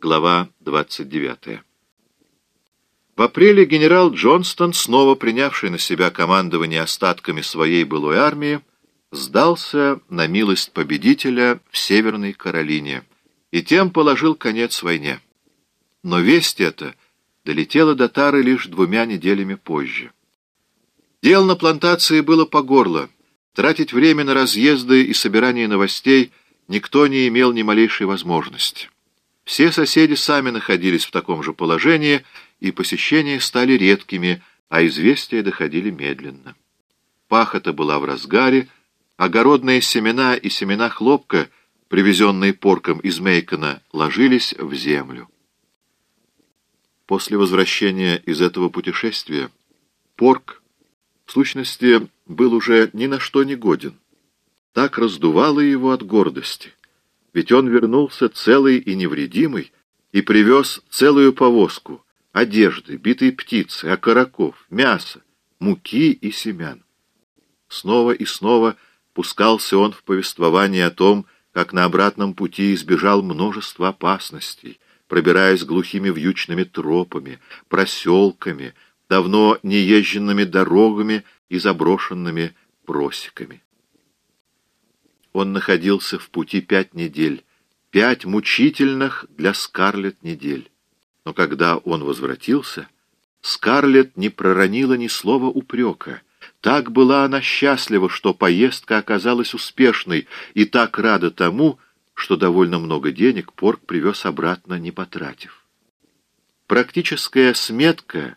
глава 29. В апреле генерал Джонстон, снова принявший на себя командование остатками своей былой армии, сдался на милость победителя в Северной Каролине и тем положил конец войне. Но весть эта долетела до Тары лишь двумя неделями позже. Дел на плантации было по горло. Тратить время на разъезды и собирание новостей никто не имел ни малейшей возможности. Все соседи сами находились в таком же положении, и посещения стали редкими, а известия доходили медленно. Пахота была в разгаре, огородные семена и семена хлопка, привезенные порком из Мейкона, ложились в землю. После возвращения из этого путешествия порк, в сущности, был уже ни на что не годен. Так раздувало его от гордости. Ведь он вернулся целый и невредимый и привез целую повозку одежды, битые птицы, окороков, мяса, муки и семян. Снова и снова пускался он в повествование о том, как на обратном пути избежал множества опасностей, пробираясь глухими вьючными тропами, проселками, давно неезженными дорогами и заброшенными просеками. Он находился в пути пять недель, пять мучительных для Скарлетт недель. Но когда он возвратился, Скарлетт не проронила ни слова упрека. Так была она счастлива, что поездка оказалась успешной, и так рада тому, что довольно много денег Порк привез обратно, не потратив. Практическая сметка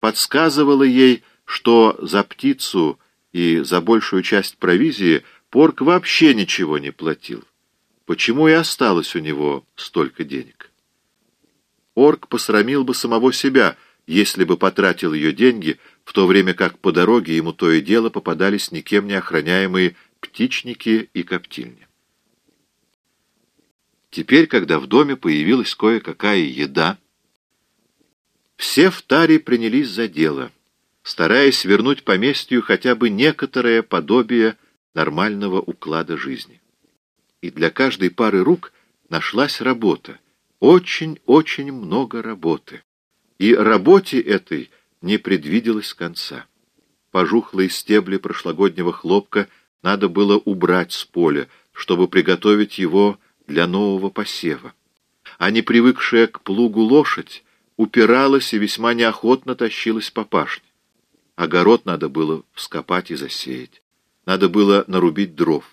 подсказывала ей, что за птицу и за большую часть провизии Порк вообще ничего не платил. Почему и осталось у него столько денег? Орк посрамил бы самого себя, если бы потратил ее деньги, в то время как по дороге ему то и дело попадались никем не охраняемые птичники и коптильни. Теперь, когда в доме появилась кое-какая еда, все в таре принялись за дело, стараясь вернуть поместью хотя бы некоторое подобие нормального уклада жизни. И для каждой пары рук нашлась работа, очень-очень много работы. И работе этой не предвиделось конца. Пожухлые стебли прошлогоднего хлопка надо было убрать с поля, чтобы приготовить его для нового посева. А не привыкшая к плугу лошадь упиралась и весьма неохотно тащилась по пашне. Огород надо было вскопать и засеять. Надо было нарубить дров.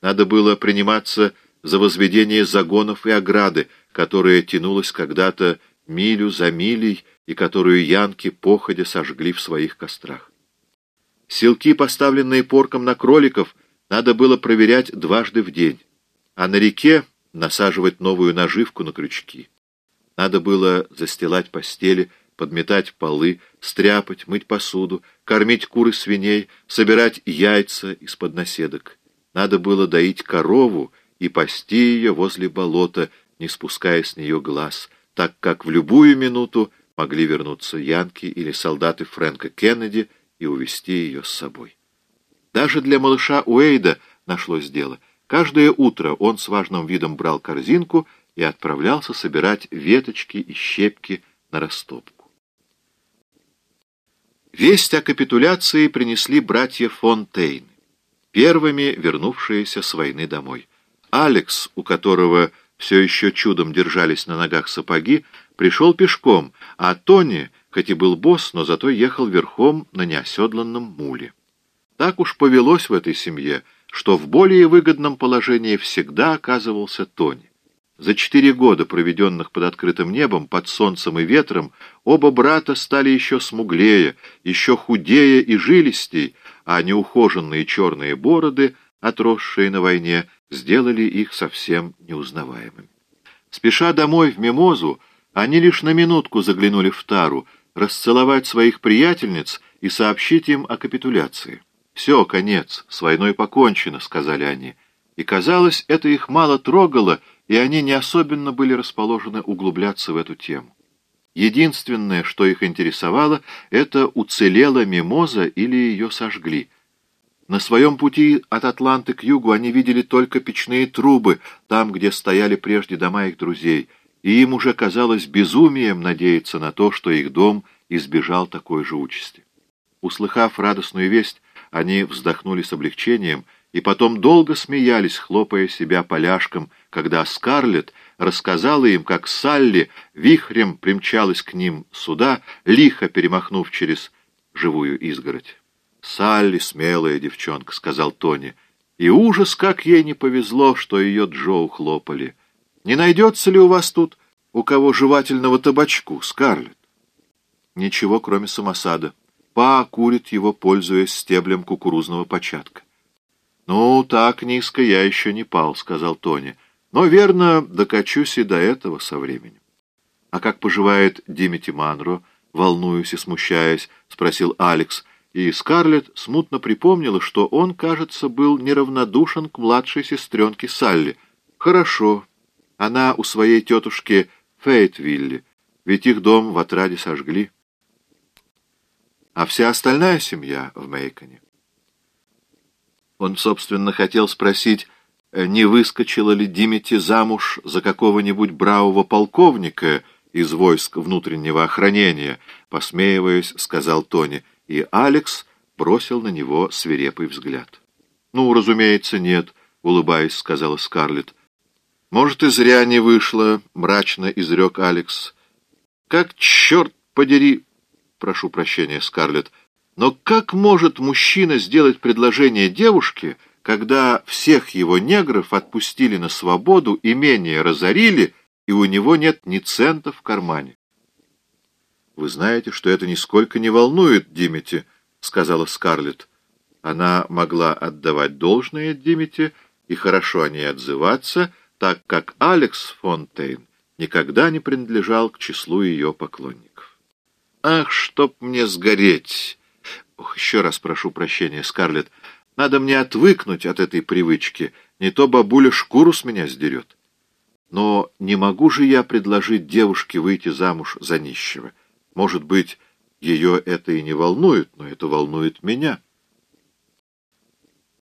Надо было приниматься за возведение загонов и ограды, которая тянулась когда-то милю за милей и которую янки походя сожгли в своих кострах. Селки, поставленные порком на кроликов, надо было проверять дважды в день а на реке насаживать новую наживку на крючки. Надо было застилать постели, подметать полы, стряпать, мыть посуду, кормить кур и свиней, собирать яйца из-под наседок. Надо было доить корову и пасти ее возле болота, не спуская с нее глаз, так как в любую минуту могли вернуться янки или солдаты Фрэнка Кеннеди и увести ее с собой. Даже для малыша Уэйда нашлось дело — Каждое утро он с важным видом брал корзинку и отправлялся собирать веточки и щепки на растопку. Весть о капитуляции принесли братья Фонтейн, первыми вернувшиеся с войны домой. Алекс, у которого все еще чудом держались на ногах сапоги, пришел пешком, а Тони, хоть и был босс, но зато ехал верхом на неоседланном муле. Так уж повелось в этой семье — что в более выгодном положении всегда оказывался Тони. За четыре года, проведенных под открытым небом, под солнцем и ветром, оба брата стали еще смуглее, еще худее и жилистей, а неухоженные черные бороды, отросшие на войне, сделали их совсем неузнаваемыми. Спеша домой в Мимозу, они лишь на минутку заглянули в Тару, расцеловать своих приятельниц и сообщить им о капитуляции. «Все, конец, с войной покончено», — сказали они. И, казалось, это их мало трогало, и они не особенно были расположены углубляться в эту тему. Единственное, что их интересовало, это уцелела мимоза или ее сожгли. На своем пути от Атланты к югу они видели только печные трубы, там, где стояли прежде дома их друзей, и им уже казалось безумием надеяться на то, что их дом избежал такой же участи. Услыхав радостную весть, они вздохнули с облегчением и потом долго смеялись, хлопая себя поляшком, когда Скарлетт рассказала им, как Салли вихрем примчалась к ним сюда, лихо перемахнув через живую изгородь. «Салли смелая девчонка», — сказал Тони, — «и ужас, как ей не повезло, что ее Джо ухлопали. Не найдется ли у вас тут у кого жевательного табачку, Скарлетт?» «Ничего, кроме самосада. Па курит его, пользуясь стеблем кукурузного початка». «Ну, так низко я еще не пал», — сказал Тони. «Но, верно, докачусь и до этого со временем». «А как поживает Димити Манро?» — волнуясь и смущаясь, спросил Алекс — и Скарлетт смутно припомнила, что он, кажется, был неравнодушен к младшей сестренке Салли. Хорошо, она у своей тетушки Фейтвилли, ведь их дом в отраде сожгли. А вся остальная семья в Мейконе. Он, собственно, хотел спросить, не выскочила ли Димити замуж за какого-нибудь бравого полковника из войск внутреннего охранения, посмеиваясь, сказал Тони — и Алекс бросил на него свирепый взгляд. «Ну, разумеется, нет», — улыбаясь, сказала Скарлетт. «Может, и зря не вышло», — мрачно изрек Алекс. «Как, черт подери...» «Прошу прощения, Скарлетт. Но как может мужчина сделать предложение девушке, когда всех его негров отпустили на свободу, имение разорили, и у него нет ни цента в кармане?» «Вы знаете, что это нисколько не волнует Димити», — сказала Скарлетт. Она могла отдавать должное Димити и хорошо о ней отзываться, так как Алекс Фонтейн никогда не принадлежал к числу ее поклонников. «Ах, чтоб мне сгореть!» Ох, еще раз прошу прощения, Скарлетт. Надо мне отвыкнуть от этой привычки, не то бабуля шкуру с меня сдерет. Но не могу же я предложить девушке выйти замуж за нищего. Может быть, ее это и не волнует, но это волнует меня.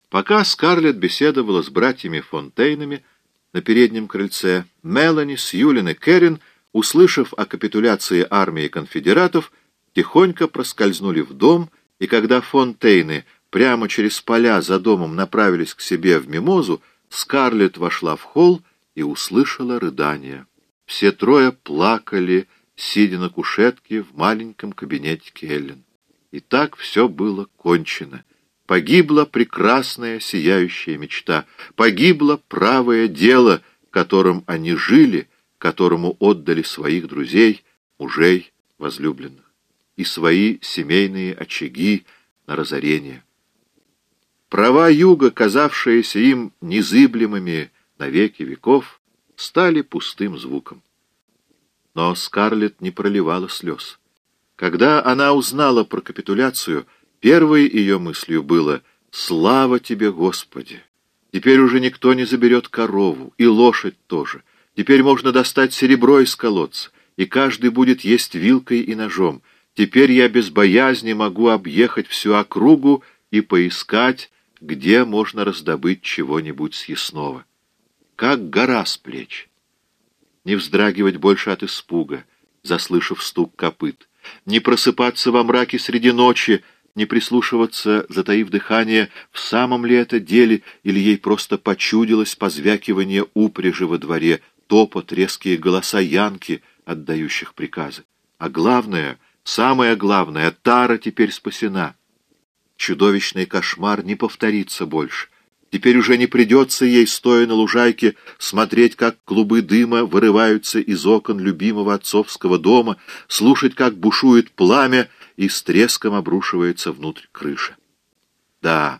Пока Скарлетт беседовала с братьями Фонтейнами на переднем крыльце, Мелани, Сьюлин и Кэрин, услышав о капитуляции армии конфедератов, тихонько проскользнули в дом, и когда Фонтейны прямо через поля за домом направились к себе в мимозу, Скарлетт вошла в холл и услышала рыдания. Все трое плакали, сидя на кушетке в маленьком кабинете Келлен. И так все было кончено. Погибла прекрасная сияющая мечта, погибло правое дело, которым они жили, которому отдали своих друзей, мужей, возлюбленных, и свои семейные очаги на разорение. Права юга, казавшиеся им незыблемыми на веки веков, стали пустым звуком. Но Скарлетт не проливала слез. Когда она узнала про капитуляцию, первой ее мыслью было «Слава тебе, Господи! Теперь уже никто не заберет корову, и лошадь тоже. Теперь можно достать серебро из колодца, и каждый будет есть вилкой и ножом. Теперь я без боязни могу объехать всю округу и поискать, где можно раздобыть чего-нибудь съестного. Как гора с плеч не вздрагивать больше от испуга, заслышав стук копыт, не просыпаться во мраке среди ночи, не прислушиваться, затаив дыхание, в самом ли это деле, или ей просто почудилось позвякивание упряжи во дворе, топот, резкие голоса янки, отдающих приказы. А главное, самое главное, Тара теперь спасена. Чудовищный кошмар не повторится больше. Теперь уже не придется ей, стоя на лужайке, смотреть, как клубы дыма вырываются из окон любимого отцовского дома, слушать, как бушует пламя и с треском обрушивается внутрь крыши. Да,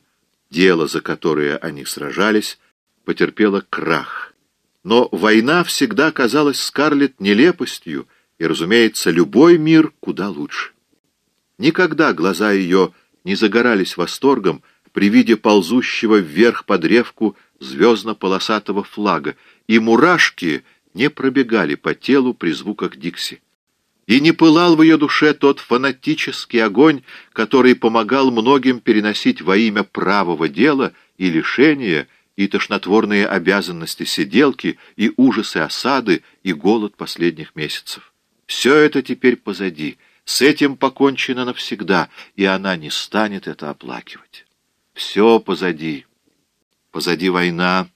дело, за которое они сражались, потерпело крах. Но война всегда казалась Скарлетт нелепостью, и, разумеется, любой мир куда лучше. Никогда глаза ее не загорались восторгом, при виде ползущего вверх по древку звездно-полосатого флага, и мурашки не пробегали по телу при звуках Дикси. И не пылал в ее душе тот фанатический огонь, который помогал многим переносить во имя правого дела и лишения и тошнотворные обязанности сиделки, и ужасы осады, и голод последних месяцев. Все это теперь позади, с этим покончено навсегда, и она не станет это оплакивать. Все позади. Позади война,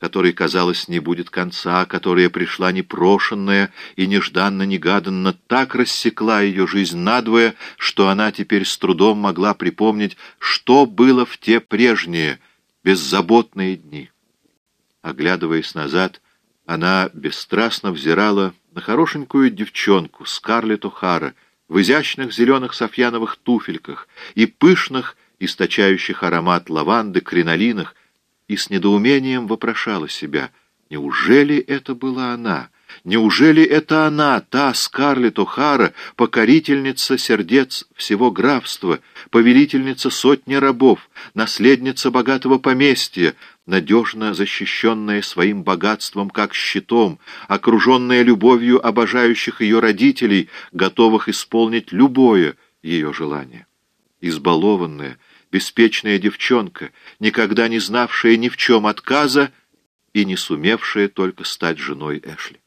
которой, казалось, не будет конца, которая пришла непрошенная и нежданно-негаданно так рассекла ее жизнь надвое, что она теперь с трудом могла припомнить, что было в те прежние, беззаботные дни. Оглядываясь назад, она бесстрастно взирала на хорошенькую девчонку Скарлетт О'Хара в изящных зеленых софьяновых туфельках и пышных, источающих аромат лаванды, кринолинах, и с недоумением вопрошала себя, неужели это была она? Неужели это она, та Скарлетт О'Хара, покорительница сердец всего графства, повелительница сотни рабов, наследница богатого поместья, надежно защищенная своим богатством как щитом, окруженная любовью обожающих ее родителей, готовых исполнить любое ее желание? Избалованная, беспечная девчонка, никогда не знавшая ни в чем отказа и не сумевшая только стать женой Эшли.